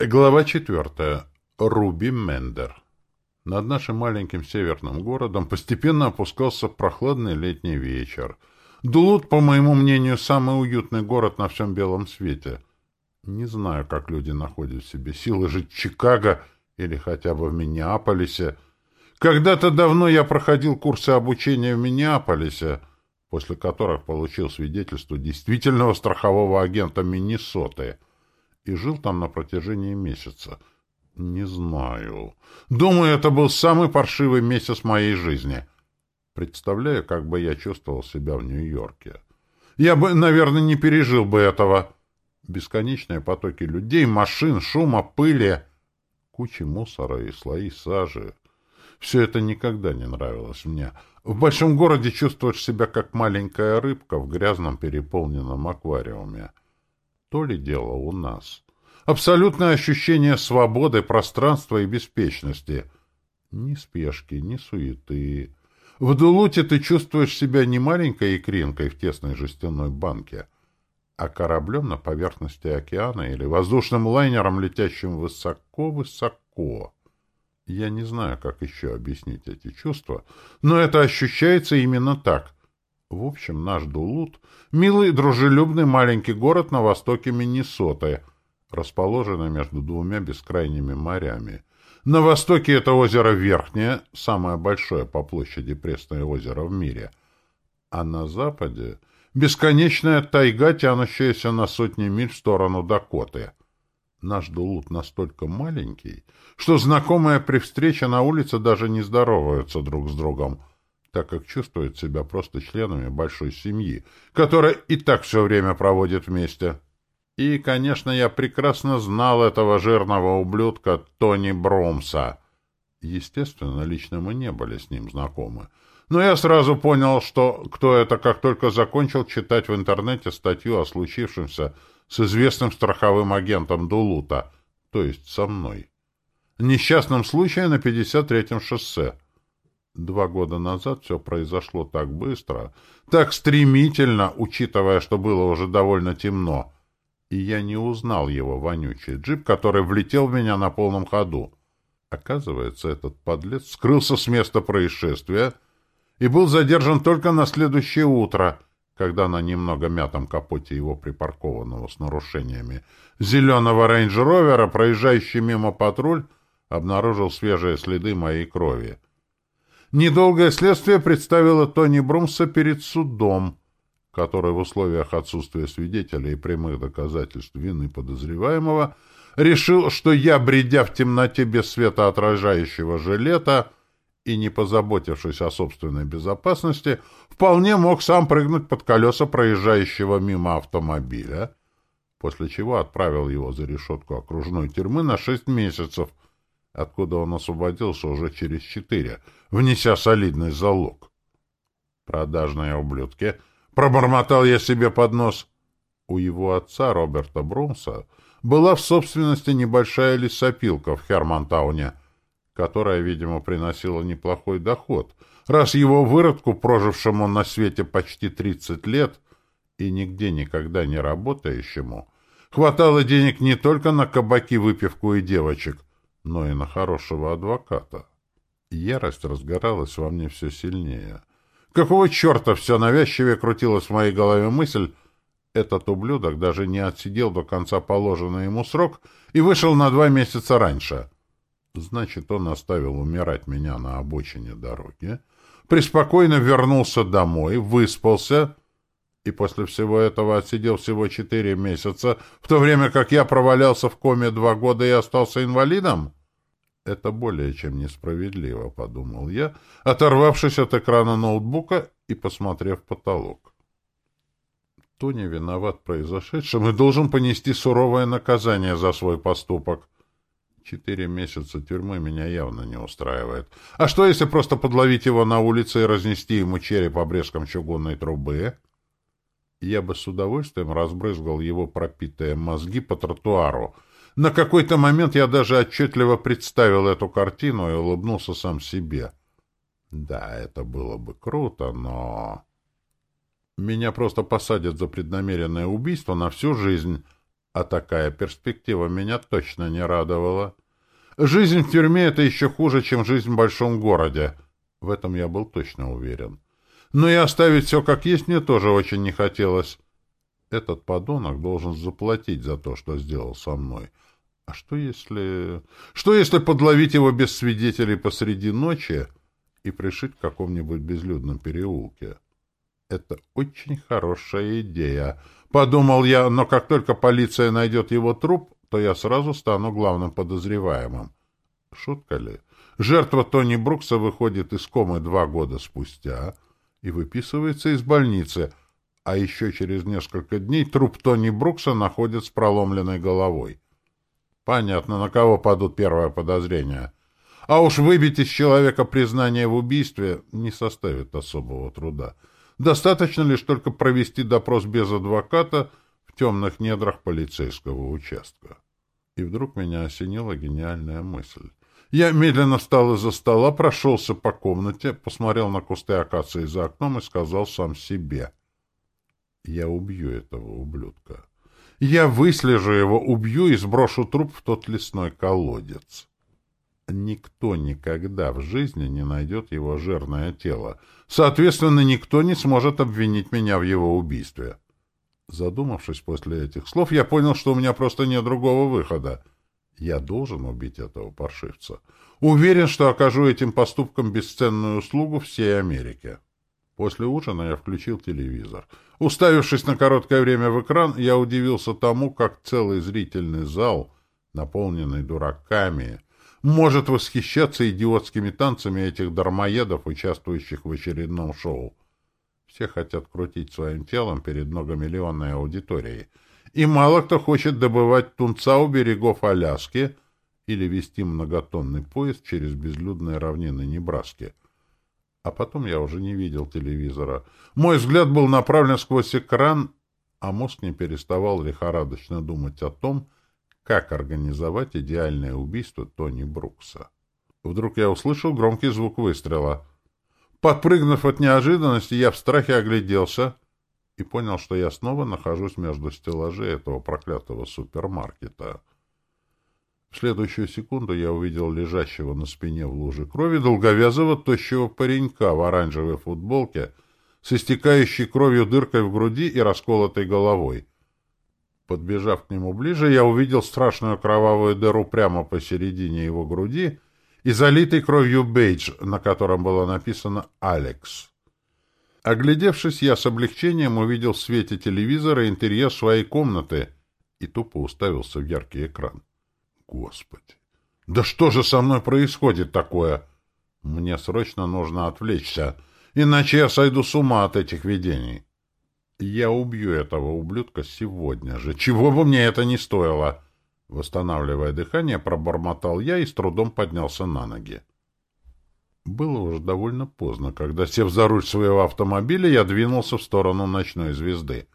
Глава четвертая. Руби Мендер. Над нашим маленьким северным городом постепенно опускался прохладный летний вечер. Дулут, по моему мнению, самый уютный город на всем белом свете. Не знаю, как люди находят в себе силы жить в Чикаго или хотя бы в Миннеаполисе. Когда-то давно я проходил курсы обучения в Миннеаполисе, после которых получил свидетельство действительного страхового агента Миннесоты — и жил там на протяжении месяца. Не знаю. Думаю, это был самый паршивый месяц моей жизни. Представляю, как бы я чувствовал себя в Нью-Йорке. Я бы, наверное, не пережил бы этого. Бесконечные потоки людей, машин, шума, пыли, кучи мусора и слои сажи. Все это никогда не нравилось мне. В большом городе чувствуешь себя как маленькая рыбка в грязном переполненном аквариуме то ли дело у нас. Абсолютное ощущение свободы, пространства и беспечности. Ни спешки, ни суеты. В Дулуте ты чувствуешь себя не маленькой икринкой в тесной жестяной банке, а кораблем на поверхности океана или воздушным лайнером, летящим высоко-высоко. Я не знаю, как еще объяснить эти чувства, но это ощущается именно так — в общем, наш Дулут — милый, дружелюбный маленький город на востоке Миннесоты, расположенный между двумя бескрайними морями. На востоке это озеро Верхнее, самое большое по площади пресное озеро в мире, а на западе — бесконечная тайга, тянущаяся на сотни миль в сторону Дакоты. Наш Дулут настолько маленький, что знакомые при встрече на улице даже не здороваются друг с другом — так как чувствуют себя просто членами большой семьи, которая и так все время проводит вместе. И, конечно, я прекрасно знал этого жирного ублюдка Тони Бромса. Естественно, лично мы не были с ним знакомы. Но я сразу понял, что кто это, как только закончил читать в интернете статью о случившемся с известным страховым агентом Дулута, то есть со мной. Несчастном случае на 53-м шоссе. Два года назад все произошло так быстро, так стремительно, учитывая, что было уже довольно темно, и я не узнал его вонючий джип, который влетел в меня на полном ходу. Оказывается, этот подлец скрылся с места происшествия и был задержан только на следующее утро, когда на немного мятом капоте его припаркованного с нарушениями зеленого рейндж-ровера, проезжающий мимо патруль, обнаружил свежие следы моей крови. Недолгое следствие представило Тони Брумса перед судом, который в условиях отсутствия свидетелей и прямых доказательств вины подозреваемого решил, что я, бредя в темноте без светоотражающего жилета и не позаботившись о собственной безопасности, вполне мог сам прыгнуть под колеса проезжающего мимо автомобиля, после чего отправил его за решетку окружной тюрьмы на шесть месяцев — откуда он освободился уже через четыре, внеся солидный залог. Продажные ублюдки. Пробормотал я себе под нос. У его отца, Роберта Брумса, была в собственности небольшая лесопилка в Хермантауне, которая, видимо, приносила неплохой доход, раз его выродку, прожившему на свете почти тридцать лет и нигде никогда не работающему, хватало денег не только на кабаки, выпивку и девочек, но и на хорошего адвоката. Ярость разгоралась во мне все сильнее. Какого черта все навязчивее крутилась в моей голове мысль, этот ублюдок даже не отсидел до конца положенный ему срок и вышел на два месяца раньше. Значит, он оставил умирать меня на обочине дороги, преспокойно вернулся домой, выспался и после всего этого отсидел всего четыре месяца, в то время как я провалялся в коме два года и остался инвалидом? Это более чем несправедливо, — подумал я, оторвавшись от экрана ноутбука и посмотрев потолок. Тони виноват в произошедшем и должен понести суровое наказание за свой поступок. Четыре месяца тюрьмы меня явно не устраивает. А что, если просто подловить его на улице и разнести ему череп обрезком чугунной трубы? Я бы с удовольствием разбрызгал его пропитые мозги по тротуару, — на какой-то момент я даже отчетливо представил эту картину и улыбнулся сам себе. Да, это было бы круто, но... Меня просто посадят за преднамеренное убийство на всю жизнь, А такая перспектива меня точно не радовала. Жизнь в тюрьме — это еще хуже, чем жизнь в большом городе. В этом я был точно уверен. Но и оставить все как есть мне тоже очень не хотелось. Этот подонок должен заплатить за то, что сделал со мной. А что если... Что если подловить его без свидетелей посреди ночи и пришить в каком-нибудь безлюдном переулке? Это очень хорошая идея. Подумал я, но как только полиция найдет его труп, то я сразу стану главным подозреваемым. Шутка ли? Жертва Тони Брукса выходит из комы два года спустя и выписывается из больницы, а еще через несколько дней труп Тони Брукса находят с проломленной головой. Понятно, на кого падут первое подозрение. А уж выбить из человека признание в убийстве не составит особого труда. Достаточно лишь только провести допрос без адвоката в темных недрах полицейского участка. И вдруг меня осенила гениальная мысль. Я медленно встал из-за стола, прошелся по комнате, посмотрел на кусты акации за окном и сказал сам себе. Я убью этого ублюдка. Я выслежу его, убью и сброшу труп в тот лесной колодец. Никто никогда в жизни не найдет его жирное тело. Соответственно, никто не сможет обвинить меня в его убийстве. Задумавшись после этих слов, я понял, что у меня просто нет другого выхода. Я должен убить этого паршивца. Уверен, что окажу этим поступком бесценную услугу всей Америке. После ужина я включил телевизор. Уставившись на короткое время в экран, я удивился тому, как целый зрительный зал, наполненный дураками, может восхищаться идиотскими танцами этих дармоедов, участвующих в очередном шоу. Все хотят крутить своим телом перед многомиллионной аудиторией. И мало кто хочет добывать тунца у берегов Аляски или вести многотонный поезд через безлюдные равнины Небраски. А потом я уже не видел телевизора. Мой взгляд был направлен сквозь экран, а мозг не переставал лихорадочно думать о том, как организовать идеальное убийство Тони Брукса. Вдруг я услышал громкий звук выстрела. Подпрыгнув от неожиданности, я в страхе огляделся и понял, что я снова нахожусь между стеллажей этого проклятого супермаркета. В следующую секунду я увидел лежащего на спине в луже крови долговязого тощего паренька в оранжевой футболке с истекающей кровью дыркой в груди и расколотой головой. Подбежав к нему ближе, я увидел страшную кровавую дыру прямо посередине его груди и залитый кровью бейдж, на котором было написано «Алекс». Оглядевшись, я с облегчением увидел в свете телевизора интерьер своей комнаты и тупо уставился в яркий экран. Господи! Да что же со мной происходит такое? Мне срочно нужно отвлечься, иначе я сойду с ума от этих видений. Я убью этого ублюдка сегодня же, чего бы мне это ни стоило. Восстанавливая дыхание, пробормотал я и с трудом поднялся на ноги. Было уже довольно поздно, когда, сев за руль своего автомобиля, я двинулся в сторону ночной звезды.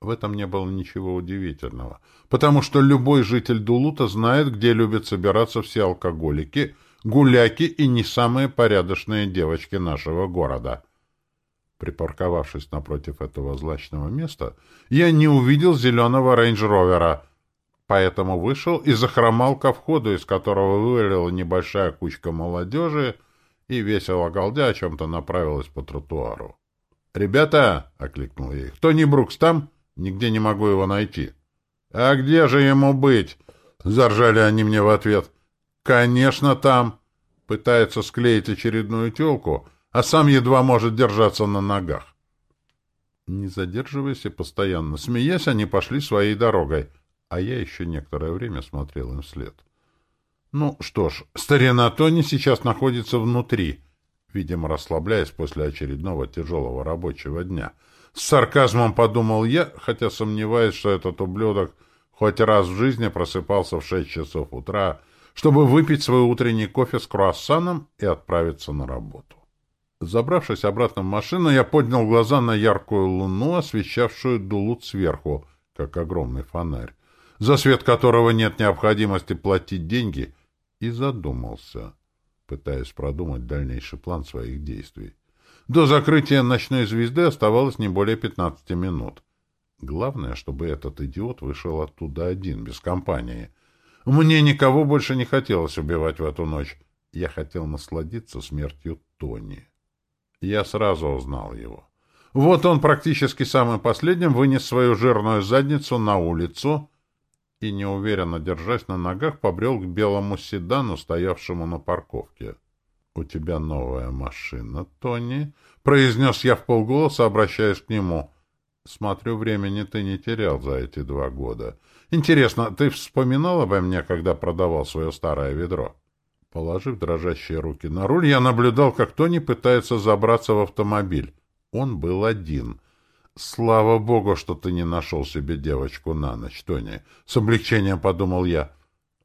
В этом не было ничего удивительного, потому что любой житель Дулута знает, где любят собираться все алкоголики, гуляки и не самые порядочные девочки нашего города — Припарковавшись напротив этого злачного места, я не увидел зеленого рейндж-ровера, поэтому вышел и захромал ко входу, из которого вывалила небольшая кучка молодежи и, весело галдя, о чем-то направилась по тротуару. «Ребята!» — окликнул я их. «Тони Брукс там? Нигде не могу его найти». «А где же ему быть?» — заржали они мне в ответ. «Конечно, там!» Пытается склеить очередную телку — а сам едва может держаться на ногах. Не задерживаясь и постоянно смеясь, они пошли своей дорогой, а я еще некоторое время смотрел им вслед. Ну что ж, старина Тони сейчас находится внутри, видимо, расслабляясь после очередного тяжелого рабочего дня. С сарказмом подумал я, хотя сомневаюсь, что этот ублюдок хоть раз в жизни просыпался в шесть часов утра, чтобы выпить свой утренний кофе с круассаном и отправиться на работу. Забравшись обратно в машину, я поднял глаза на яркую луну, освещавшую Дулут сверху, как огромный фонарь, за свет которого нет необходимости платить деньги, и задумался, пытаясь продумать дальнейший план своих действий. До закрытия ночной звезды оставалось не более 15 минут. Главное, чтобы этот идиот вышел оттуда один, без компании. Мне никого больше не хотелось убивать в эту ночь. Я хотел насладиться смертью Тони. Я сразу узнал его. Вот он практически самым последним вынес свою жирную задницу на улицу и, неуверенно держась на ногах, побрел к белому седану, стоявшему на парковке. — У тебя новая машина, Тони? — произнес я в полголоса, обращаясь к нему. — Смотрю, времени ты не терял за эти два года. Интересно, ты вспоминал обо мне, когда продавал свое старое ведро? Положив дрожащие руки на руль, я наблюдал, как Тони пытается забраться в автомобиль. Он был один — «Слава богу, что ты не нашел себе девочку на ночь, Тони!» С облегчением подумал я.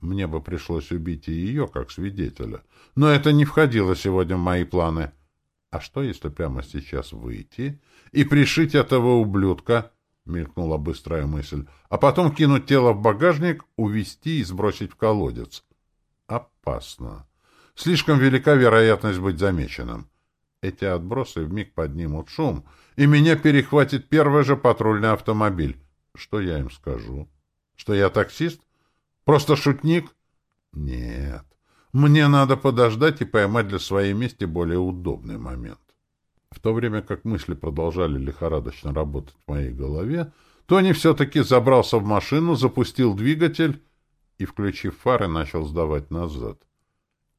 Мне бы пришлось убить и ее, как свидетеля. Но это не входило сегодня в мои планы. А что, если прямо сейчас выйти и пришить этого ублюдка? Мелькнула быстрая мысль. А потом кинуть тело в багажник, увести и сбросить в колодец. Опасно. Слишком велика вероятность быть замеченным. Эти отбросы вмиг поднимут шум, и меня перехватит первый же патрульный автомобиль. Что я им скажу? Что я таксист? Просто шутник? Нет. Мне надо подождать и поймать для своей мести более удобный момент. В то время как мысли продолжали лихорадочно работать в моей голове, Тони все-таки забрался в машину, запустил двигатель и, включив фары, начал сдавать назад.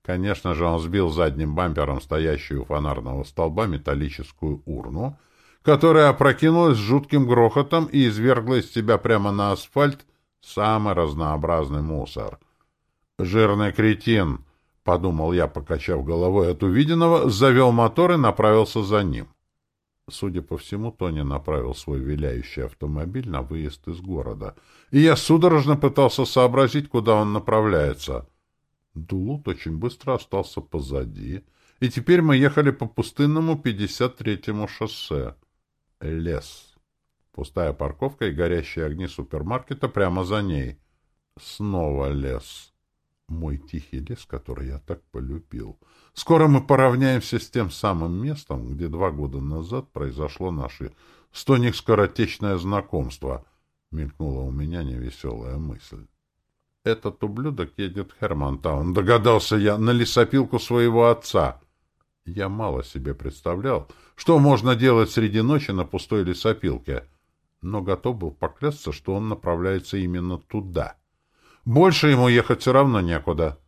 Конечно же, он сбил задним бампером стоящую у фонарного столба металлическую урну, которая опрокинулась с жутким грохотом и извергла из себя прямо на асфальт самый разнообразный мусор. «Жирный кретин!» — подумал я, покачав головой от увиденного, завел мотор и направился за ним. Судя по всему, Тони направил свой виляющий автомобиль на выезд из города, и я судорожно пытался сообразить, куда он направляется — Дулут очень быстро остался позади, и теперь мы ехали по пустынному 53-му шоссе. Лес. Пустая парковка и горящие огни супермаркета прямо за ней. Снова лес. Мой тихий лес, который я так полюбил. Скоро мы поравняемся с тем самым местом, где два года назад произошло наше стоник скоротечное знакомство. Мелькнула у меня невеселая мысль. Этот ублюдок едет в Хермантаун, догадался я, на лесопилку своего отца. Я мало себе представлял, что можно делать среди ночи на пустой лесопилке, но готов был поклясться, что он направляется именно туда. Больше ему ехать все равно некуда.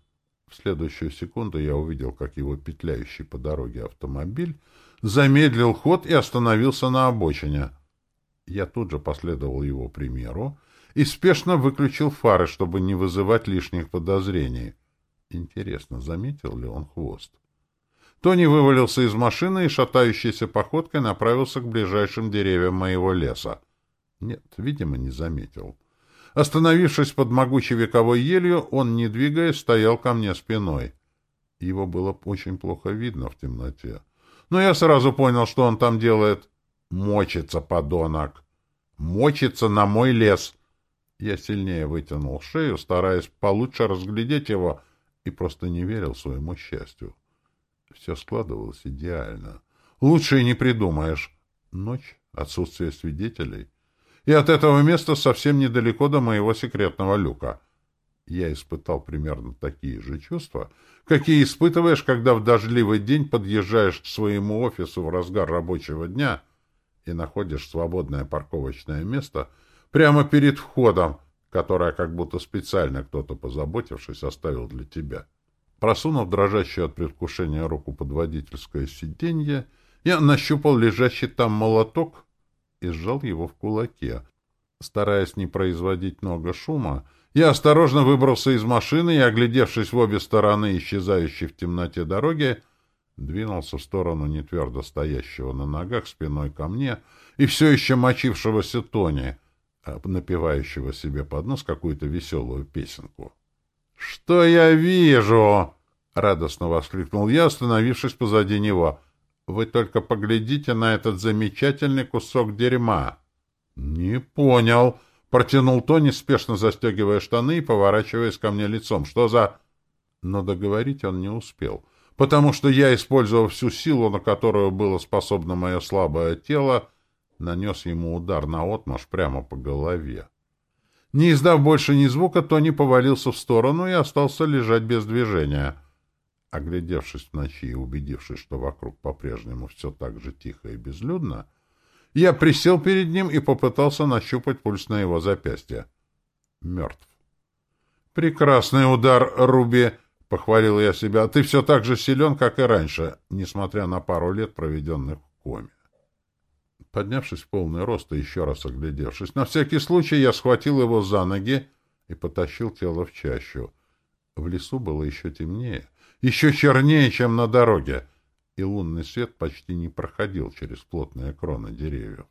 В следующую секунду я увидел, как его петляющий по дороге автомобиль замедлил ход и остановился на обочине. Я тут же последовал его примеру, и спешно выключил фары, чтобы не вызывать лишних подозрений. Интересно, заметил ли он хвост? Тони вывалился из машины и шатающейся походкой направился к ближайшим деревьям моего леса. Нет, видимо, не заметил. Остановившись под могучей вековой елью, он, не двигаясь, стоял ко мне спиной. Его было очень плохо видно в темноте. Но я сразу понял, что он там делает. Мочится, подонок! Мочится на мой лес! Я сильнее вытянул шею, стараясь получше разглядеть его, и просто не верил своему счастью. Все складывалось идеально. Лучше и не придумаешь. Ночь, отсутствие свидетелей. И от этого места совсем недалеко до моего секретного люка. Я испытал примерно такие же чувства, какие испытываешь, когда в дождливый день подъезжаешь к своему офису в разгар рабочего дня и находишь свободное парковочное место — Прямо перед входом, которое как будто специально кто-то, позаботившись, оставил для тебя. Просунув дрожащую от предвкушения руку под водительское сиденье, я нащупал лежащий там молоток и сжал его в кулаке. Стараясь не производить много шума, я осторожно выбрался из машины и, оглядевшись в обе стороны исчезающей в темноте дороги, двинулся в сторону нетвердо стоящего на ногах спиной ко мне и все еще мочившегося Тони — напевающего себе под нос какую-то веселую песенку. «Что я вижу?» — радостно воскликнул я, остановившись позади него. «Вы только поглядите на этот замечательный кусок дерьма!» «Не понял!» — протянул Тони, спешно застегивая штаны и поворачиваясь ко мне лицом. «Что за...» Но договорить он не успел, потому что я, использовав всю силу, на которую было способно мое слабое тело, нанес ему удар наотмашь прямо по голове. Не издав больше ни звука, Тони повалился в сторону и остался лежать без движения. Оглядевшись в ночи и убедившись, что вокруг по-прежнему все так же тихо и безлюдно, я присел перед ним и попытался нащупать пульс на его запястье. Мертв. «Прекрасный удар, Руби!» — похвалил я себя. «Ты все так же силен, как и раньше, несмотря на пару лет, проведенных в коме». Поднявшись в полный рост и еще раз оглядевшись, на всякий случай я схватил его за ноги и потащил тело в чащу. В лесу было еще темнее, еще чернее, чем на дороге, и лунный свет почти не проходил через плотные кроны деревьев.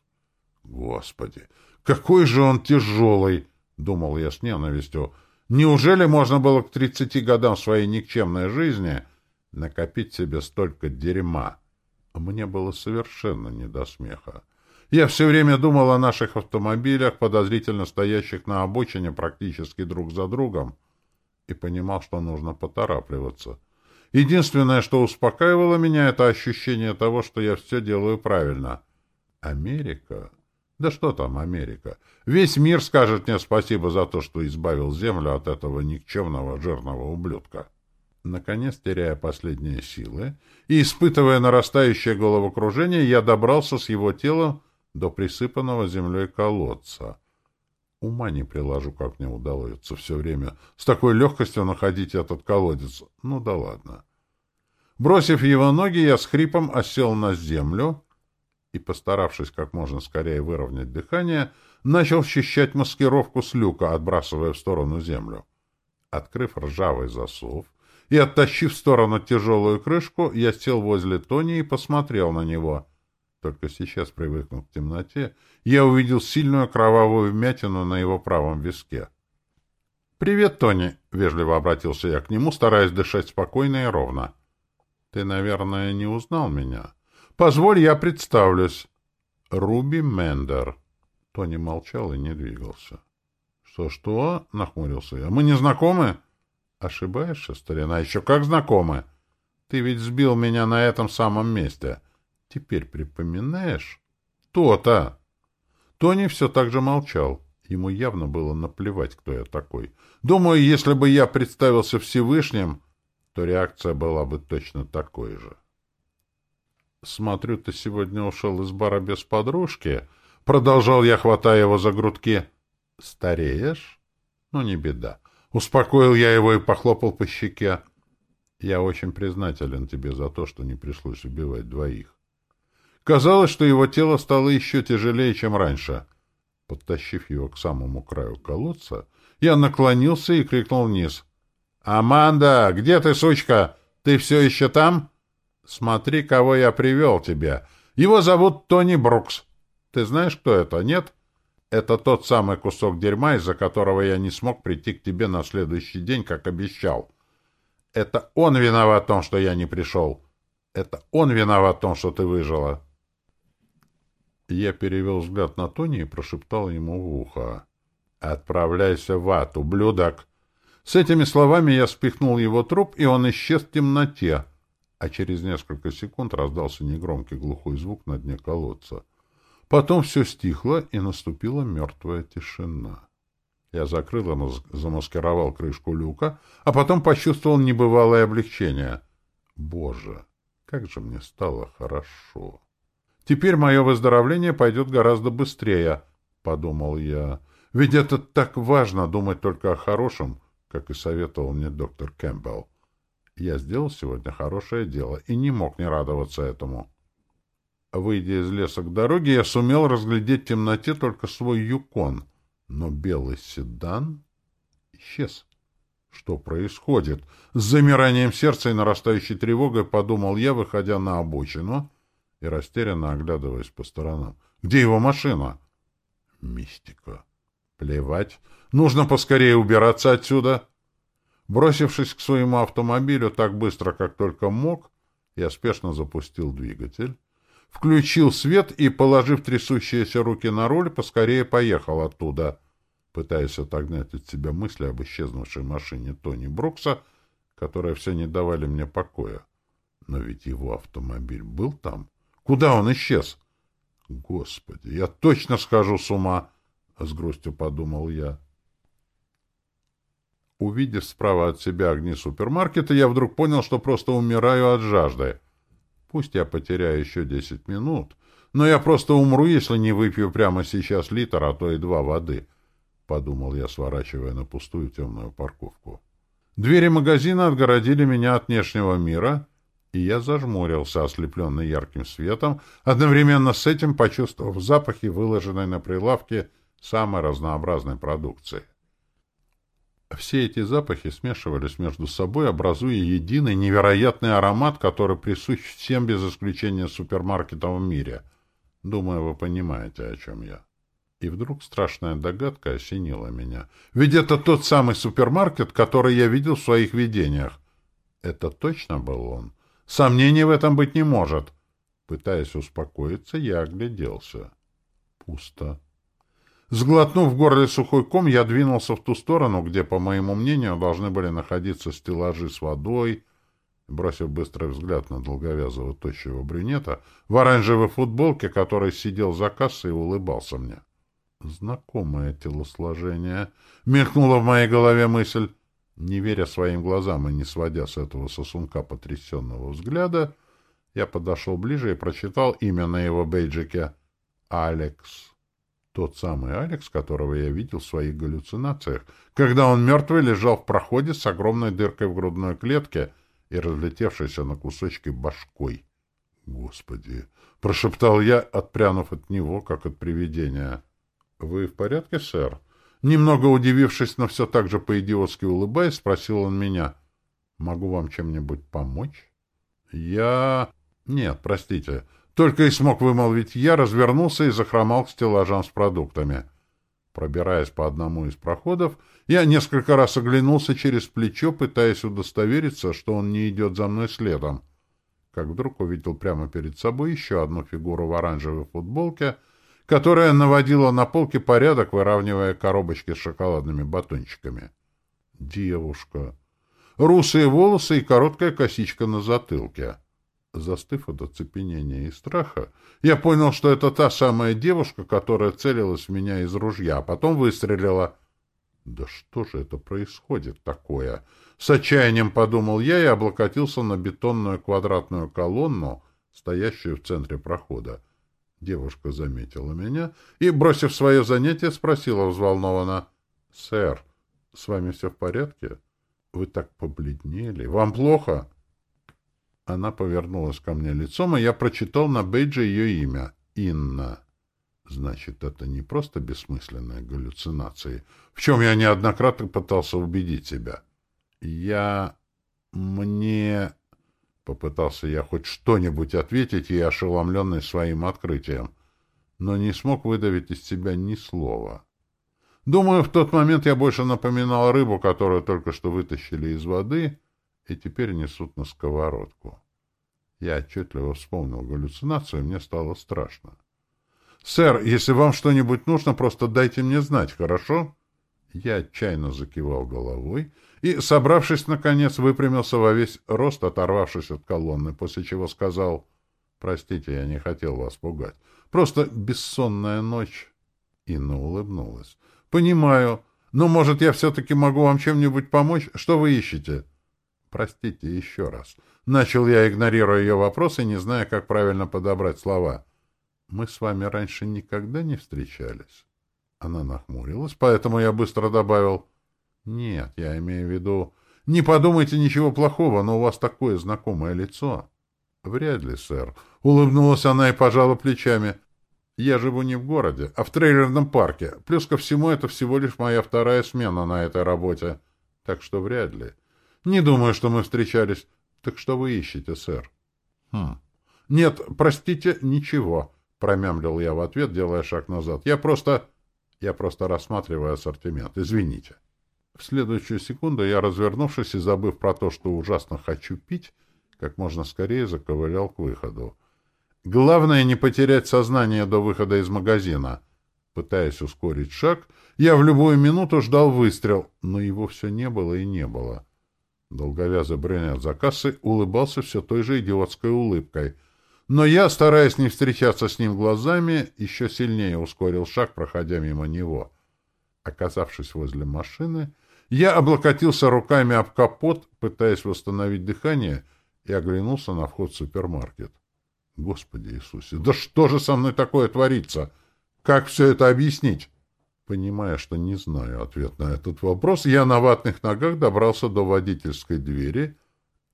«Господи, какой же он тяжелый!» — думал я с ненавистью. «Неужели можно было к тридцати годам своей никчемной жизни накопить себе столько дерьма?» Мне было совершенно не до смеха. Я все время думал о наших автомобилях, подозрительно стоящих на обочине практически друг за другом, и понимал, что нужно поторапливаться. Единственное, что успокаивало меня, это ощущение того, что я все делаю правильно. Америка? Да что там Америка? Весь мир скажет мне спасибо за то, что избавил Землю от этого никчемного жирного ублюдка. Наконец, теряя последние силы и испытывая нарастающее головокружение, я добрался с его телом до присыпанного землей колодца. Ума не приложу, как мне удалось все время с такой легкостью находить этот колодец. Ну да ладно. Бросив его ноги, я с хрипом осел на землю и, постаравшись как можно скорее выровнять дыхание, начал счищать маскировку с люка, отбрасывая в сторону землю. Открыв ржавый засов и оттащив в сторону тяжелую крышку, я сел возле Тони и посмотрел на него — только сейчас, привыкнув к темноте, я увидел сильную кровавую вмятину на его правом виске. «Привет, Тони!» — вежливо обратился я к нему, стараясь дышать спокойно и ровно. «Ты, наверное, не узнал меня. Позволь, я представлюсь. Руби Мендер». Тони молчал и не двигался. «Что-что?» — нахмурился я. «Мы не знакомы?» «Ошибаешься, старина? Еще как знакомы. Ты ведь сбил меня на этом самом месте». Теперь припоминаешь? То-то! Тони все так же молчал. Ему явно было наплевать, кто я такой. Думаю, если бы я представился Всевышним, то реакция была бы точно такой же. «Смотрю, ты сегодня ушел из бара без подружки?» Продолжал я, хватая его за грудки. «Стареешь?» «Ну, не беда». Успокоил я его и похлопал по щеке. «Я очень признателен тебе за то, что не пришлось убивать двоих. Казалось, что его тело стало еще тяжелее, чем раньше. Подтащив его к самому краю колодца, я наклонился и крикнул вниз. «Аманда, где ты, сучка? Ты все еще там? Смотри, кого я привел тебе. Его зовут Тони Брукс. Ты знаешь, кто это, нет?» Это тот самый кусок дерьма, из-за которого я не смог прийти к тебе на следующий день, как обещал. Это он виноват в том, что я не пришел. Это он виноват в том, что ты выжила. Я перевел взгляд на Тони и прошептал ему в ухо. «Отправляйся в ад, ублюдок!» С этими словами я спихнул его труп, и он исчез в темноте, а через несколько секунд раздался негромкий глухой звук на дне колодца. Потом все стихло, и наступила мертвая тишина. Я закрыл и замаскировал крышку люка, а потом почувствовал небывалое облегчение. Боже, как же мне стало хорошо! Теперь мое выздоровление пойдет гораздо быстрее, — подумал я. Ведь это так важно думать только о хорошем, как и советовал мне доктор Кэмпбелл. Я сделал сегодня хорошее дело и не мог не радоваться этому. Выйдя из леса к дороге, я сумел разглядеть в темноте только свой юкон, но белый седан исчез. Что происходит? С замиранием сердца и нарастающей тревогой подумал я, выходя на обочину и растерянно оглядываясь по сторонам. «Где его машина?» «Мистика. Плевать. Нужно поскорее убираться отсюда». Бросившись к своему автомобилю так быстро, как только мог, я спешно запустил двигатель, включил свет и, положив трясущиеся руки на руль, поскорее поехал оттуда, пытаясь отогнать от себя мысли об исчезнувшей машине Тони Брукса, которые все не давали мне покоя. Но ведь его автомобиль был там. Куда он исчез? Господи, я точно схожу с ума, — с грустью подумал я. Увидев справа от себя огни супермаркета, я вдруг понял, что просто умираю от жажды. Пусть я потеряю еще десять минут, но я просто умру, если не выпью прямо сейчас литр, а то и два воды, — подумал я, сворачивая на пустую темную парковку. Двери магазина отгородили меня от внешнего мира, и я зажмурился, ослепленный ярким светом, одновременно с этим почувствовав запахи, выложенной на прилавке самой разнообразной продукции. Все эти запахи смешивались между собой, образуя единый невероятный аромат, который присущ всем без исключения супермаркетам в мире. Думаю, вы понимаете, о чем я. И вдруг страшная догадка осенила меня. Ведь это тот самый супермаркет, который я видел в своих видениях. Это точно был он. Сомнений в этом быть не может. Пытаясь успокоиться, я огляделся. Пусто. Сглотнув в горле сухой ком, я двинулся в ту сторону, где, по моему мнению, должны были находиться стеллажи с водой, бросив быстрый взгляд на долговязого тощего брюнета в оранжевой футболке, который сидел за кассой и улыбался мне. Знакомое телосложение. Мелькнула в моей голове мысль. Не веря своим глазам и не сводя с этого сосунка потрясенного взгляда, я подошел ближе и прочитал имя на его бейджике. Алекс. Тот самый Алекс, которого я видел в своих галлюцинациях, когда он мертвый лежал в проходе с огромной дыркой в грудной клетке и разлетевшейся на кусочки башкой. «Господи!» — прошептал я, отпрянув от него, как от привидения. «Вы в порядке, сэр?» Немного удивившись, но все так же по-идиотски улыбаясь, спросил он меня. «Могу вам чем-нибудь помочь?» «Я...» «Нет, простите. Только и смог вымолвить я, развернулся и захромал к стеллажам с продуктами. Пробираясь по одному из проходов, я несколько раз оглянулся через плечо, пытаясь удостовериться, что он не идет за мной следом. Как вдруг увидел прямо перед собой еще одну фигуру в оранжевой футболке — которая наводила на полке порядок, выравнивая коробочки с шоколадными батончиками. Девушка. Русые волосы и короткая косичка на затылке. Застыв от оцепенения и страха, я понял, что это та самая девушка, которая целилась в меня из ружья, а потом выстрелила. Да что же это происходит такое? С отчаянием подумал я и облокотился на бетонную квадратную колонну, стоящую в центре прохода. Девушка заметила меня и, бросив свое занятие, спросила взволнованно. — Сэр, с вами все в порядке? Вы так побледнели. Вам плохо? Она повернулась ко мне лицом, и я прочитал на бейдже ее имя — Инна. Значит, это не просто бессмысленные галлюцинации, в чем я неоднократно пытался убедить себя. Я... мне... Попытался я хоть что-нибудь ответить ей, ошеломленный своим открытием, но не смог выдавить из себя ни слова. Думаю, в тот момент я больше напоминал рыбу, которую только что вытащили из воды и теперь несут на сковородку. Я отчетливо вспомнил галлюцинацию, и мне стало страшно. «Сэр, если вам что-нибудь нужно, просто дайте мне знать, хорошо?» Я отчаянно закивал головой и, собравшись, наконец, выпрямился во весь рост, оторвавшись от колонны, после чего сказал, «Простите, я не хотел вас пугать. Просто бессонная ночь». Инна улыбнулась. «Понимаю. Но, может, я все-таки могу вам чем-нибудь помочь? Что вы ищете?» «Простите еще раз». Начал я, игнорируя ее вопросы, не зная, как правильно подобрать слова. «Мы с вами раньше никогда не встречались?» Она нахмурилась, поэтому я быстро добавил. Нет, я имею в виду... Не подумайте ничего плохого, но у вас такое знакомое лицо. Вряд ли, сэр. Улыбнулась она и пожала плечами. Я живу не в городе, а в трейлерном парке. Плюс ко всему, это всего лишь моя вторая смена на этой работе. Так что вряд ли. Не думаю, что мы встречались. Так что вы ищете, сэр? Хм. Нет, простите, ничего, промямлил я в ответ, делая шаг назад. Я просто... Я просто рассматриваю ассортимент. Извините. В следующую секунду я, развернувшись и забыв про то, что ужасно хочу пить, как можно скорее заковылял к выходу. Главное не потерять сознание до выхода из магазина. Пытаясь ускорить шаг, я в любую минуту ждал выстрел, но его все не было и не было. Долговязый брюнет за кассой улыбался все той же идиотской улыбкой — Но я, стараясь не встречаться с ним глазами, еще сильнее ускорил шаг, проходя мимо него. Оказавшись возле машины, я облокотился руками об капот, пытаясь восстановить дыхание, и оглянулся на вход в супермаркет. Господи Иисусе, да что же со мной такое творится? Как все это объяснить? Понимая, что не знаю ответ на этот вопрос, я на ватных ногах добрался до водительской двери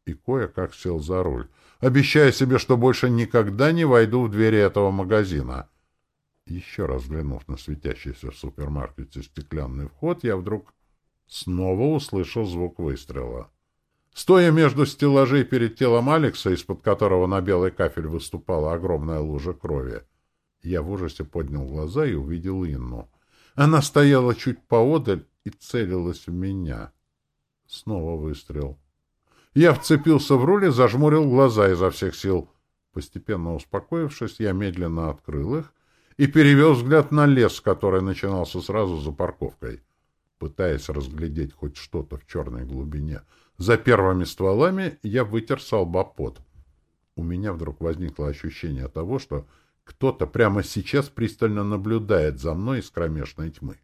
и кое-как сел за руль, обещая себе, что больше никогда не войду в двери этого магазина. Еще раз взглянув на светящийся в супермаркете стеклянный вход, я вдруг снова услышал звук выстрела. Стоя между стеллажей перед телом Алекса, из-под которого на белый кафель выступала огромная лужа крови, я в ужасе поднял глаза и увидел Инну. Она стояла чуть поодаль и целилась в меня. Снова выстрел. Я вцепился в руль и зажмурил глаза изо всех сил. Постепенно успокоившись, я медленно открыл их и перевел взгляд на лес, который начинался сразу за парковкой. Пытаясь разглядеть хоть что-то в черной глубине, за первыми стволами я вытер с лба пот. У меня вдруг возникло ощущение того, что кто-то прямо сейчас пристально наблюдает за мной из кромешной тьмы.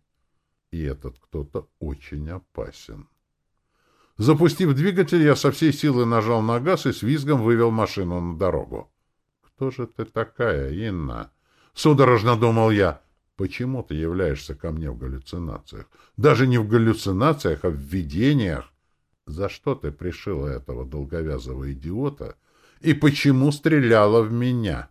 И этот кто-то очень опасен. Запустив двигатель, я со всей силы нажал на газ и с визгом вывел машину на дорогу. «Кто же ты такая, Инна?» Судорожно думал я. «Почему ты являешься ко мне в галлюцинациях? Даже не в галлюцинациях, а в видениях. За что ты пришила этого долговязого идиота и почему стреляла в меня?»